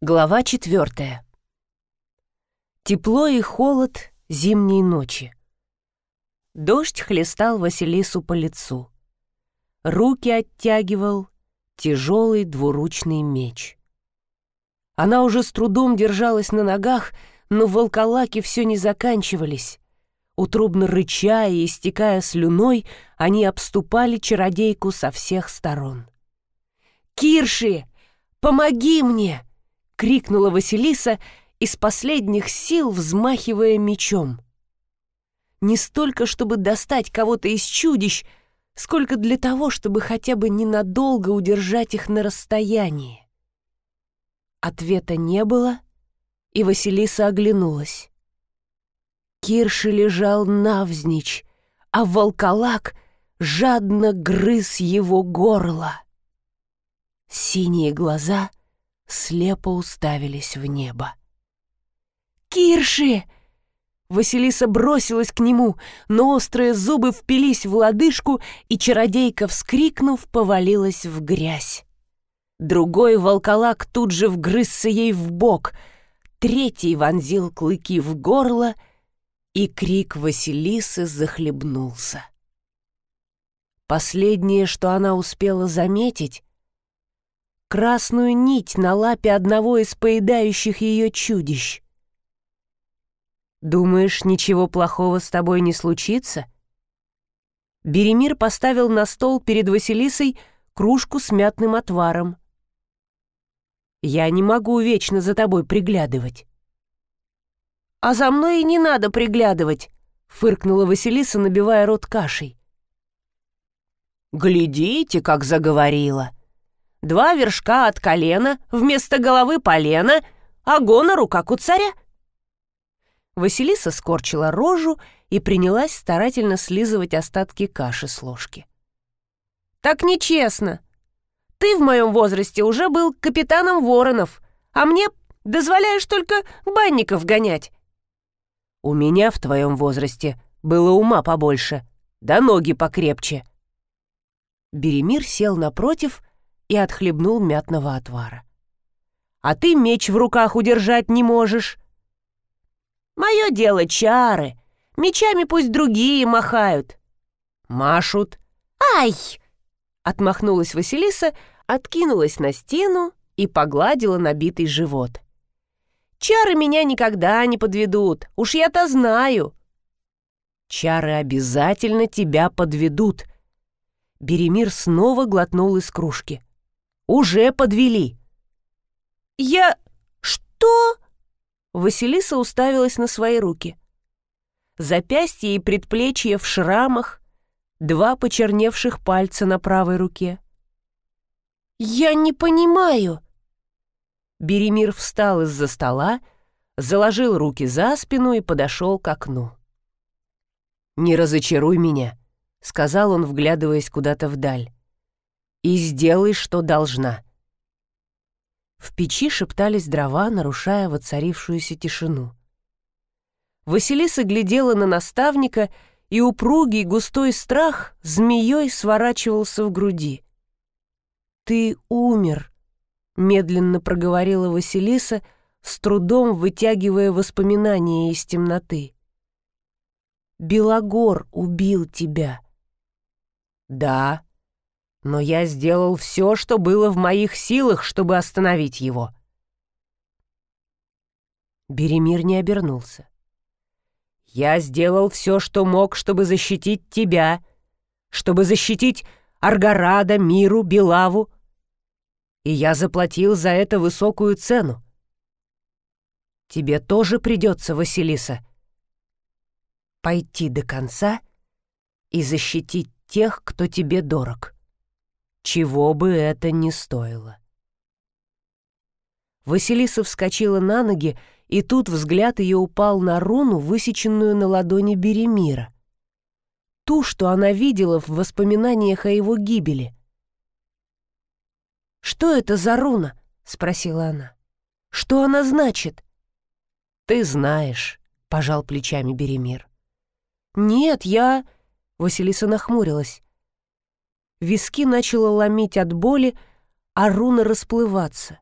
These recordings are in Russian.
Глава четвертая. Тепло и холод зимней ночи. Дождь хлестал Василису по лицу. Руки оттягивал тяжелый двуручный меч. Она уже с трудом держалась на ногах, но волколаки все не заканчивались. Утробно рыча и истекая слюной, они обступали чародейку со всех сторон. «Кирши, помоги мне!» — крикнула Василиса, из последних сил взмахивая мечом. Не столько, чтобы достать кого-то из чудищ, сколько для того, чтобы хотя бы ненадолго удержать их на расстоянии. Ответа не было, и Василиса оглянулась. Кирши лежал навзничь, а волколак жадно грыз его горло. Синие глаза слепо уставились в небо. «Кирши!» Василиса бросилась к нему, но острые зубы впились в лодыжку, и чародейка, вскрикнув, повалилась в грязь. Другой волколак тут же вгрызся ей в бок, третий вонзил клыки в горло, и крик Василисы захлебнулся. Последнее, что она успела заметить, красную нить на лапе одного из поедающих ее чудищ. «Думаешь, ничего плохого с тобой не случится?» Беремир поставил на стол перед Василисой кружку с мятным отваром. «Я не могу вечно за тобой приглядывать». «А за мной и не надо приглядывать», — фыркнула Василиса, набивая рот кашей. «Глядите, как заговорила!» Два вершка от колена, вместо головы полена, а гонору, как у царя. Василиса скорчила рожу и принялась старательно слизывать остатки каши с ложки. «Так нечестно. Ты в моем возрасте уже был капитаном воронов, а мне дозволяешь только банников гонять». «У меня в твоем возрасте было ума побольше, да ноги покрепче». Беремир сел напротив и отхлебнул мятного отвара. «А ты меч в руках удержать не можешь». «Мое дело чары. Мечами пусть другие махают». «Машут». «Ай!» Отмахнулась Василиса, откинулась на стену и погладила набитый живот. «Чары меня никогда не подведут, уж я-то знаю». «Чары обязательно тебя подведут». Беремир снова глотнул из кружки. Уже подвели». «Я... что?» Василиса уставилась на свои руки. Запястье и предплечье в шрамах, два почерневших пальца на правой руке. «Я не понимаю». Беремир встал из-за стола, заложил руки за спину и подошел к окну. «Не разочаруй меня», — сказал он, вглядываясь куда-то вдаль и сделай, что должна». В печи шептались дрова, нарушая воцарившуюся тишину. Василиса глядела на наставника, и упругий густой страх змеей сворачивался в груди. «Ты умер», — медленно проговорила Василиса, с трудом вытягивая воспоминания из темноты. «Белогор убил тебя». «Да», но я сделал все, что было в моих силах, чтобы остановить его. Беремир не обернулся. Я сделал все, что мог, чтобы защитить тебя, чтобы защитить Аргарада, Миру, Белаву, и я заплатил за это высокую цену. Тебе тоже придется, Василиса, пойти до конца и защитить тех, кто тебе дорог чего бы это ни стоило. Василиса вскочила на ноги, и тут взгляд ее упал на руну, высеченную на ладони Беремира. Ту, что она видела в воспоминаниях о его гибели. «Что это за руна?» — спросила она. «Что она значит?» «Ты знаешь», — пожал плечами Беремир. «Нет, я...» — Василиса нахмурилась виски начало ломить от боли, а руна расплываться.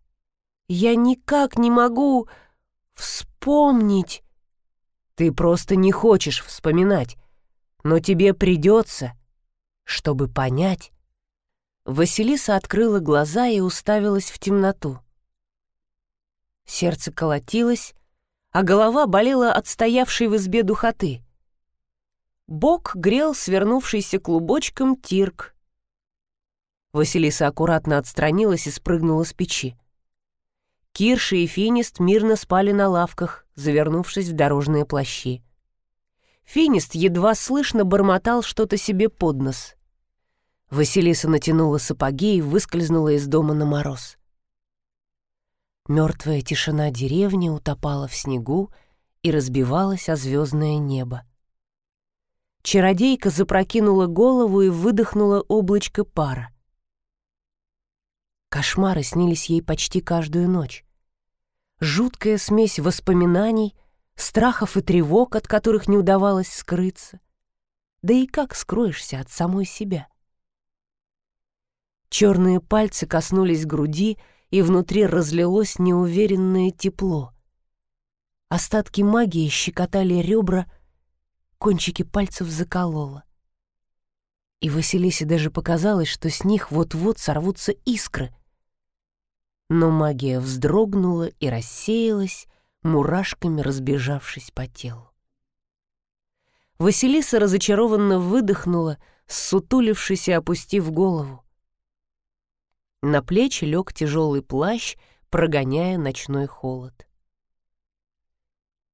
Я никак не могу вспомнить. Ты просто не хочешь вспоминать, но тебе придется, чтобы понять. Василиса открыла глаза и уставилась в темноту. Сердце колотилось, а голова болела от стоявшей в избе духоты. Бок грел свернувшийся клубочком тирк. Василиса аккуратно отстранилась и спрыгнула с печи. Кирши и Финист мирно спали на лавках, завернувшись в дорожные плащи. Финист едва слышно бормотал что-то себе под нос. Василиса натянула сапоги и выскользнула из дома на мороз. Мертвая тишина деревни утопала в снегу и разбивалась о звездное небо. Чародейка запрокинула голову и выдохнула облачко пара. Кошмары снились ей почти каждую ночь. Жуткая смесь воспоминаний, страхов и тревог, от которых не удавалось скрыться. Да и как скроешься от самой себя? Черные пальцы коснулись груди, и внутри разлилось неуверенное тепло. Остатки магии щекотали ребра, кончики пальцев закололо. И Василисе даже показалось, что с них вот-вот сорвутся искры. Но магия вздрогнула и рассеялась, мурашками разбежавшись по телу. Василиса разочарованно выдохнула, ссутулившись и опустив голову. На плечи лег тяжелый плащ, прогоняя ночной холод.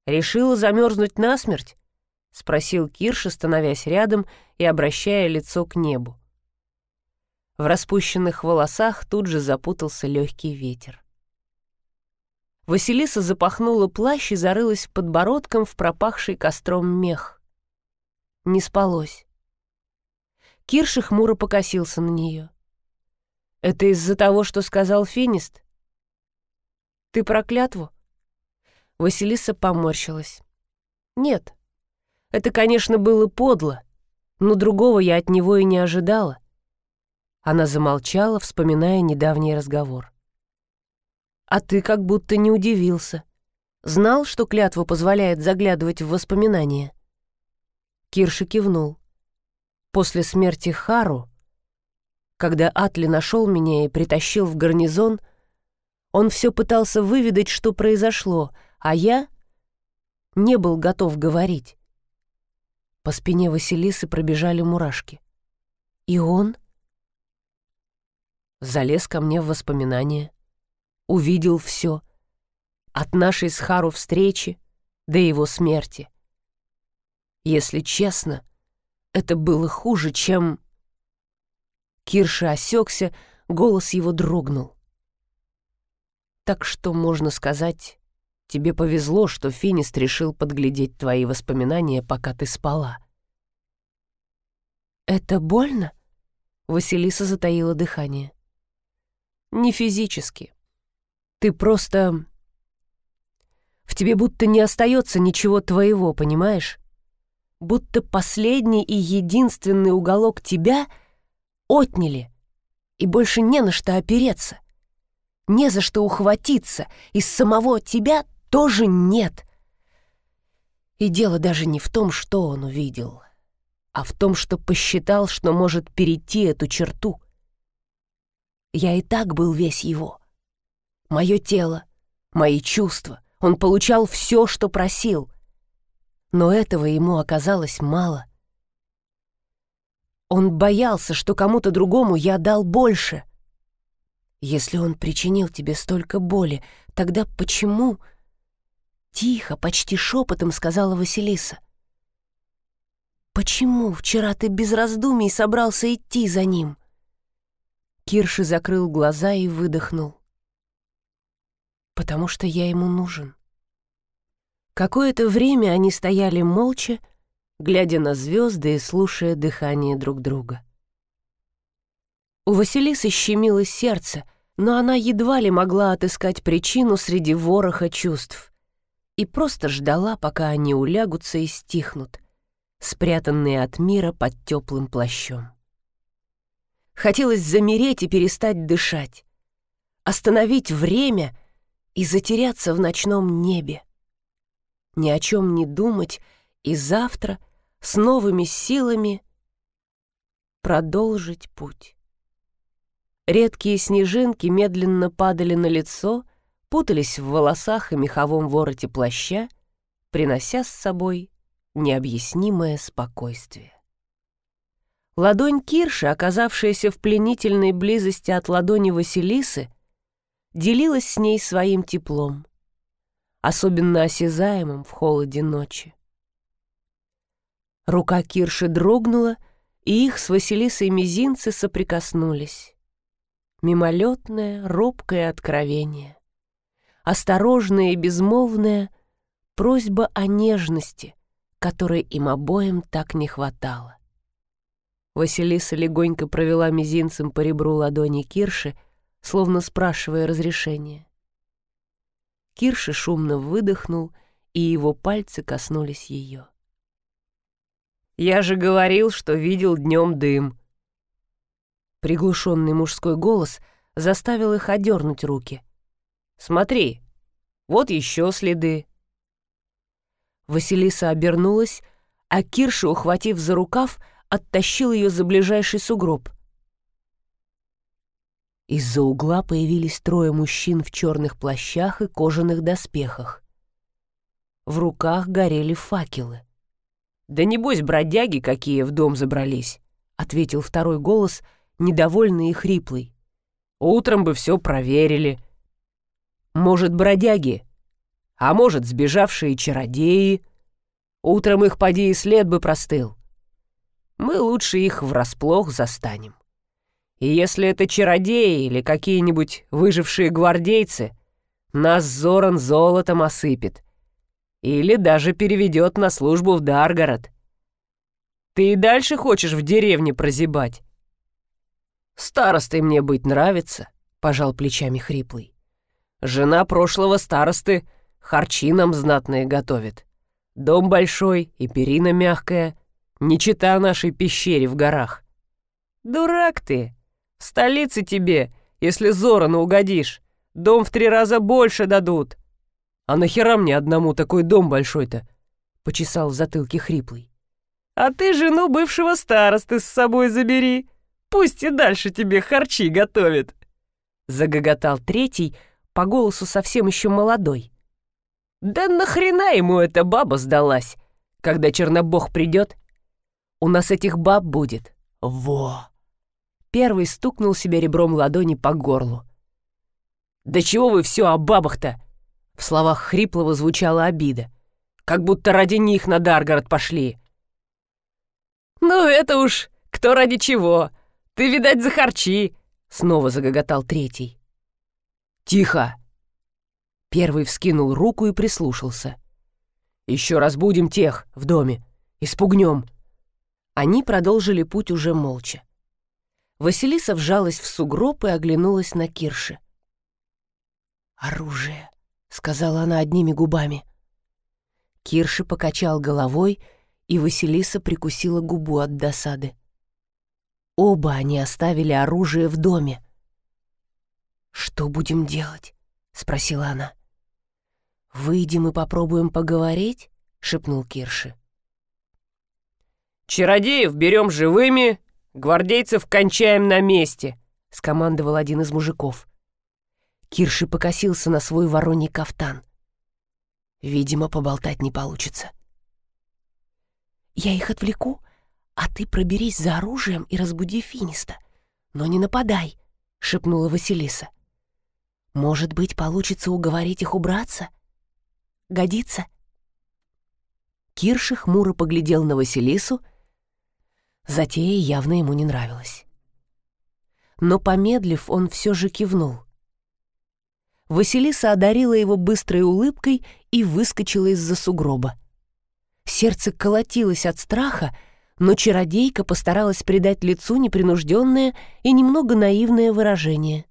«Решила замерзнуть насмерть?» — спросил Кирш, становясь рядом и обращая лицо к небу. В распущенных волосах тут же запутался легкий ветер. Василиса запахнула плащ и зарылась подбородком в пропахший костром мех. Не спалось. Кирша хмуро покосился на нее. Это из-за того, что сказал Финист? Ты про клятву? Василиса поморщилась. Нет. Это, конечно, было подло, но другого я от него и не ожидала. Она замолчала, вспоминая недавний разговор. А ты как будто не удивился. Знал, что клятва позволяет заглядывать в воспоминания? Кирши кивнул. После смерти Хару когда Атли нашел меня и притащил в гарнизон, он все пытался выведать, что произошло, а я не был готов говорить. По спине Василисы пробежали мурашки. И он залез ко мне в воспоминания, увидел все, от нашей с Хару встречи до его смерти. Если честно, это было хуже, чем... Кирша осекся, голос его дрогнул. «Так что, можно сказать, тебе повезло, что Финист решил подглядеть твои воспоминания, пока ты спала». «Это больно?» — Василиса затаила дыхание. «Не физически. Ты просто... В тебе будто не остается ничего твоего, понимаешь? Будто последний и единственный уголок тебя — отняли, и больше не на что опереться. Не за что ухватиться, из самого тебя тоже нет. И дело даже не в том, что он увидел, а в том, что посчитал, что может перейти эту черту. Я и так был весь его. Мое тело, мои чувства. Он получал все, что просил. Но этого ему оказалось мало — он боялся, что кому-то другому я дал больше. Если он причинил тебе столько боли, тогда почему... Тихо, почти шепотом сказала Василиса. «Почему вчера ты без раздумий собрался идти за ним?» Кирши закрыл глаза и выдохнул. «Потому что я ему нужен». Какое-то время они стояли молча, глядя на звезды и слушая дыхание друг друга. У Василисы щемило сердце, но она едва ли могла отыскать причину среди вороха чувств и просто ждала, пока они улягутся и стихнут, спрятанные от мира под теплым плащом. Хотелось замереть и перестать дышать, остановить время и затеряться в ночном небе. Ни о чем не думать и завтра с новыми силами продолжить путь. Редкие снежинки медленно падали на лицо, путались в волосах и меховом вороте плаща, принося с собой необъяснимое спокойствие. Ладонь Кирши, оказавшаяся в пленительной близости от ладони Василисы, делилась с ней своим теплом, особенно осязаемым в холоде ночи. Рука Кирши дрогнула, и их с Василисой мизинцы соприкоснулись. Мимолетное, робкое откровение. Осторожное и безмолвное просьба о нежности, которой им обоим так не хватало. Василиса легонько провела мизинцем по ребру ладони Кирши, словно спрашивая разрешения. Кирши шумно выдохнул, и его пальцы коснулись ее. «Я же говорил, что видел днем дым». Приглушенный мужской голос заставил их одернуть руки. «Смотри, вот еще следы». Василиса обернулась, а Кирша, ухватив за рукав, — оттащил ее за ближайший сугроб. Из-за угла появились трое мужчин в черных плащах и кожаных доспехах. В руках горели факелы. «Да небось, бродяги какие в дом забрались», — ответил второй голос, недовольный и хриплый. «Утром бы все проверили. Может, бродяги, а может, сбежавшие чародеи. Утром их поди и след бы простыл мы лучше их врасплох застанем. И если это чародеи или какие-нибудь выжившие гвардейцы, нас Зоран золотом осыпет. Или даже переведет на службу в Даргород. Ты и дальше хочешь в деревне прозябать? Старостой мне быть нравится, пожал плечами хриплый. Жена прошлого старосты харчи нам знатные готовит. Дом большой и перина мягкая — не чита нашей пещере в горах. Дурак ты! В столице тебе, если Зорану угодишь, дом в три раза больше дадут. А нахера мне одному такой дом большой-то? Почесал в затылке хриплый. А ты жену бывшего старосты с собой забери. Пусть и дальше тебе харчи готовит. Загоготал третий, по голосу совсем еще молодой. Да нахрена ему эта баба сдалась? Когда Чернобог придет, у нас этих баб будет. Во!» Первый стукнул себе ребром ладони по горлу. «Да чего вы все о бабах-то?» В словах хриплого звучала обида. «Как будто ради них на Даргард пошли». «Ну это уж кто ради чего. Ты, видать, за харчи!» Снова загоготал третий. «Тихо!» Первый вскинул руку и прислушался. «Еще раз будем тех в доме. Испугнем. Они продолжили путь уже молча. Василиса вжалась в сугроб и оглянулась на Кирши. «Оружие», — сказала она одними губами. Кирши покачал головой, и Василиса прикусила губу от досады. Оба они оставили оружие в доме. «Что будем делать?» — спросила она. «Выйдем и попробуем поговорить?» — шепнул Кирши. «Чародеев берем живыми, гвардейцев кончаем на месте», — скомандовал один из мужиков. Кирши покосился на свой вороний кафтан. Видимо, поболтать не получится. «Я их отвлеку, а ты проберись за оружием и разбуди Финиста. Но не нападай», — шепнула Василиса. «Может быть, получится уговорить их убраться? Годится?» Кирши хмуро поглядел на Василису, — Затея явно ему не нравилась. Но, помедлив, он все же кивнул. Василиса одарила его быстрой улыбкой и выскочила из-за сугроба. Сердце колотилось от страха, но чародейка постаралась придать лицу непринужденное и немного наивное выражение.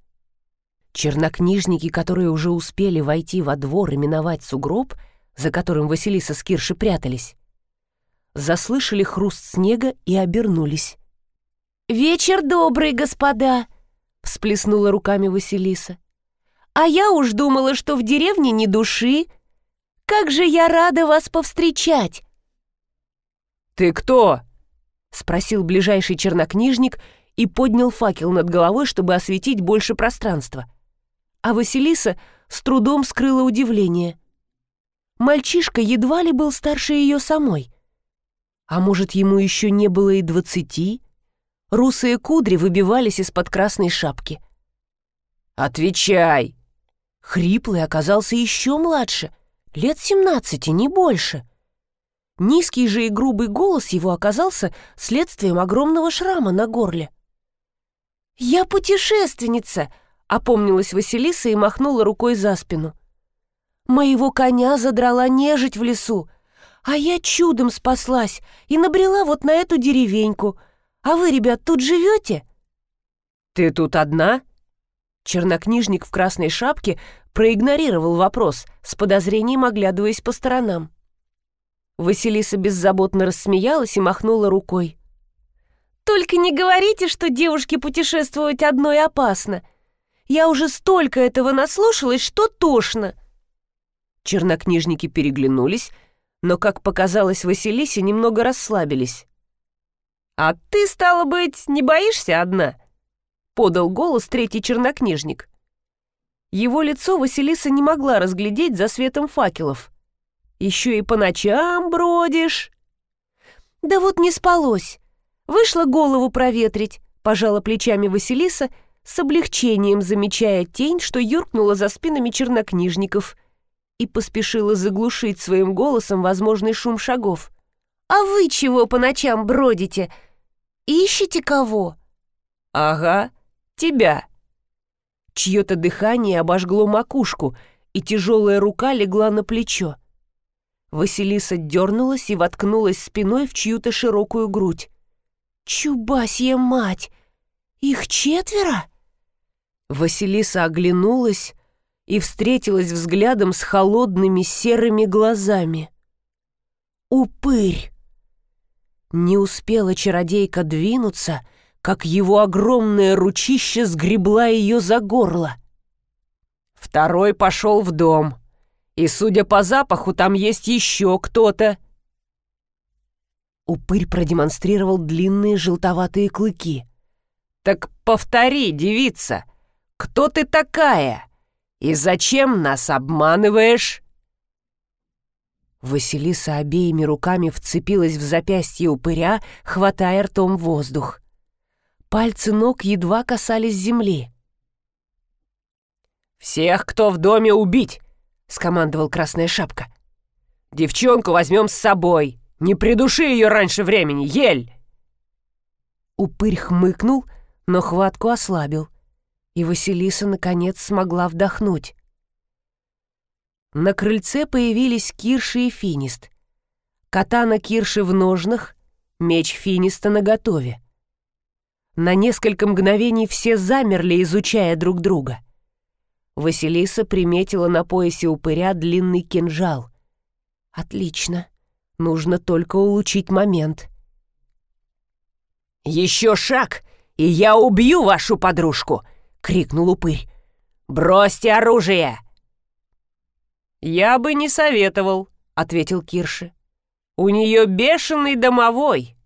Чернокнижники, которые уже успели войти во двор и миновать сугроб, за которым Василиса с Кирши прятались, заслышали хруст снега и обернулись. «Вечер добрый, господа!» — всплеснула руками Василиса. А я уж думала, что в деревне ни души. Как же я рада вас повстречать!» «Ты кто?» — спросил ближайший чернокнижник и поднял факел над головой, чтобы осветить больше пространства. А Василиса с трудом скрыла удивление. Мальчишка едва ли был старше ее самой. А может, ему еще не было и двадцати? Русые кудри выбивались из-под красной шапки. «Отвечай!» Хриплый оказался еще младше, лет семнадцати, не больше. Низкий же и грубый голос его оказался следствием огромного шрама на горле. «Я путешественница!» — опомнилась Василиса и махнула рукой за спину. «Моего коня задрала нежить в лесу, а я чудом спаслась и набрела вот на эту деревеньку. А вы, ребят, тут живете?» «Ты тут одна?» Чернокнижник в красной шапке проигнорировал вопрос, с подозрением оглядываясь по сторонам. Василиса беззаботно рассмеялась и махнула рукой. «Только не говорите, что девушке путешествовать одной опасно. Я уже столько этого наслушалась, что тошно». Чернокнижники переглянулись, но, как показалось Василисе, немного расслабились. «А ты, стало быть, не боишься одна?» — подал голос третий чернокнижник. Его лицо Василиса не могла разглядеть за светом факелов. «Еще и по ночам бродишь!» «Да вот не спалось. Вышла голову проветрить», — пожала плечами Василиса, с облегчением замечая тень, что юркнула за спинами чернокнижников и поспешила заглушить своим голосом возможный шум шагов. «А вы чего по ночам бродите? Ищете кого?» «Ага», тебя!» Чье-то дыхание обожгло макушку, и тяжелая рука легла на плечо. Василиса дернулась и воткнулась спиной в чью-то широкую грудь. «Чубасья мать! Их четверо?» Василиса оглянулась и встретилась взглядом с холодными серыми глазами. «Упырь!» Не успела чародейка двинуться, как его огромное ручище сгребла ее за горло. Второй пошел в дом, и, судя по запаху, там есть еще кто-то. Упырь продемонстрировал длинные желтоватые клыки. «Так повтори, девица, кто ты такая? И зачем нас обманываешь?» Василиса обеими руками вцепилась в запястье упыря, хватая ртом воздух. Пальцы ног едва касались земли. «Всех, кто в доме, убить!» — скомандовал Красная Шапка. «Девчонку возьмем с собой! Не придуши ее раньше времени, ель!» Упырь хмыкнул, но хватку ослабил, и Василиса, наконец, смогла вдохнуть. На крыльце появились Кирши и Финист. Катана Кирши в ножнах, меч Финиста наготове. На несколько мгновений все замерли, изучая друг друга. Василиса приметила на поясе упыря длинный кинжал. «Отлично. Нужно только улучшить момент». «Еще шаг, и я убью вашу подружку!» — крикнул упырь. «Бросьте оружие!» «Я бы не советовал», — ответил Кирши. «У нее бешеный домовой».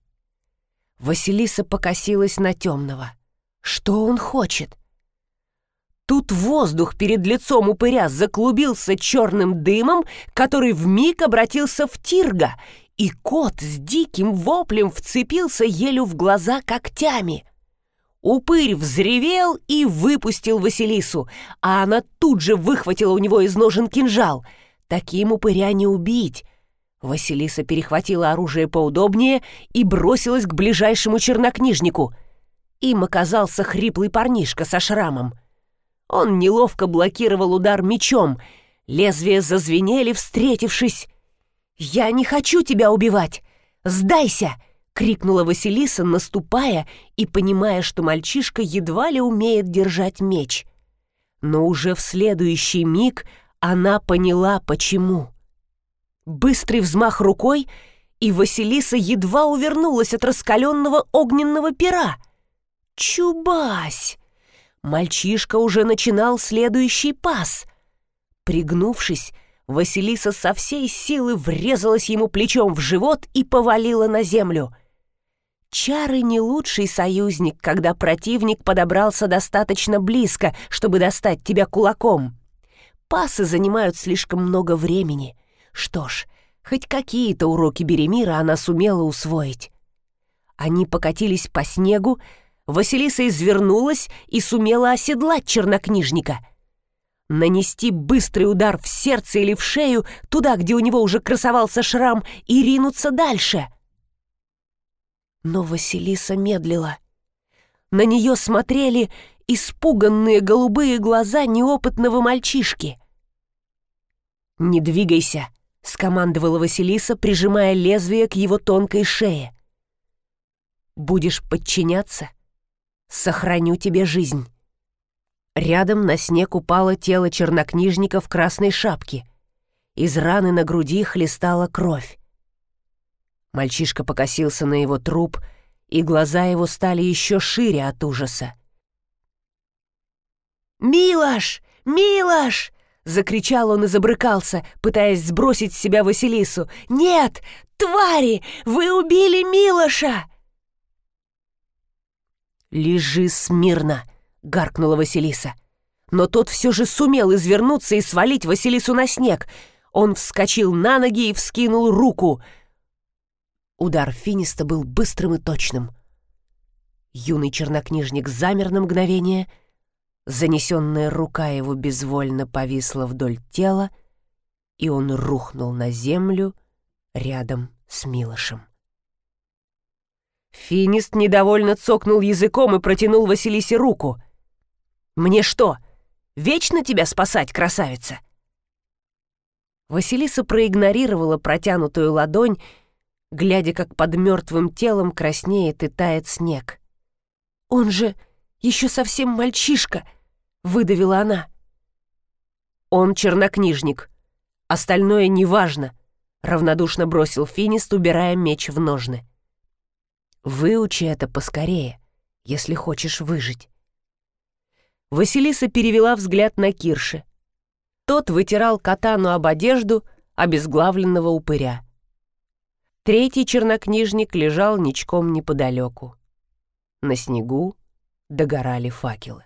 Василиса покосилась на темного. Что он хочет? Тут воздух перед лицом упыря заклубился черным дымом, который вмиг обратился в тирга, и кот с диким воплем вцепился елю в глаза когтями. Упырь взревел и выпустил Василису, а она тут же выхватила у него из ножен кинжал. Таким упыря не убить, Василиса перехватила оружие поудобнее и бросилась к ближайшему чернокнижнику. Им оказался хриплый парнишка со шрамом. Он неловко блокировал удар мечом. Лезвия зазвенели, встретившись. «Я не хочу тебя убивать! Сдайся!» — крикнула Василиса, наступая и понимая, что мальчишка едва ли умеет держать меч. Но уже в следующий миг она поняла, почему. Быстрый взмах рукой, и Василиса едва увернулась от раскаленного огненного пера. Чубась! Мальчишка уже начинал следующий пас. Пригнувшись, Василиса со всей силы врезалась ему плечом в живот и повалила на землю. Чары не лучший союзник, когда противник подобрался достаточно близко, чтобы достать тебя кулаком. Пасы занимают слишком много времени. Что ж, хоть какие-то уроки Беремира она сумела усвоить. Они покатились по снегу, Василиса извернулась и сумела оседлать чернокнижника. Нанести быстрый удар в сердце или в шею, туда, где у него уже красовался шрам, и ринуться дальше. Но Василиса медлила. На нее смотрели испуганные голубые глаза неопытного мальчишки. «Не двигайся», — скомандовала Василиса, прижимая лезвие к его тонкой шее. «Будешь подчиняться? Сохраню тебе жизнь». Рядом на снег упало тело чернокнижника в красной шапке. Из раны на груди хлестала кровь. Мальчишка покосился на его труп, и глаза его стали еще шире от ужаса. «Милош! Милош!» — закричал он и забрыкался, пытаясь сбросить с себя Василису. «Нет! Твари! Вы убили Милоша!» «Лежи смирно!» — гаркнула Василиса. Но тот все же сумел извернуться и свалить Василису на снег. Он вскочил на ноги и вскинул руку. Удар Финиста был быстрым и точным. Юный чернокнижник замер на мгновение — Занесенная рука его безвольно повисла вдоль тела, и он рухнул на землю рядом с Милошем. Финист недовольно цокнул языком и протянул Василисе руку. «Мне что, вечно тебя спасать, красавица?» Василиса проигнорировала протянутую ладонь, глядя, как под мертвым телом краснеет и тает снег. «Он же еще совсем мальчишка!» выдавила она. «Он чернокнижник. Остальное неважно», — равнодушно бросил Финист, убирая меч в ножны. «Выучи это поскорее, если хочешь выжить». Василиса перевела взгляд на Кирши. Тот вытирал катану об одежду обезглавленного упыря. Третий чернокнижник лежал ничком неподалеку. На снегу догорали факелы.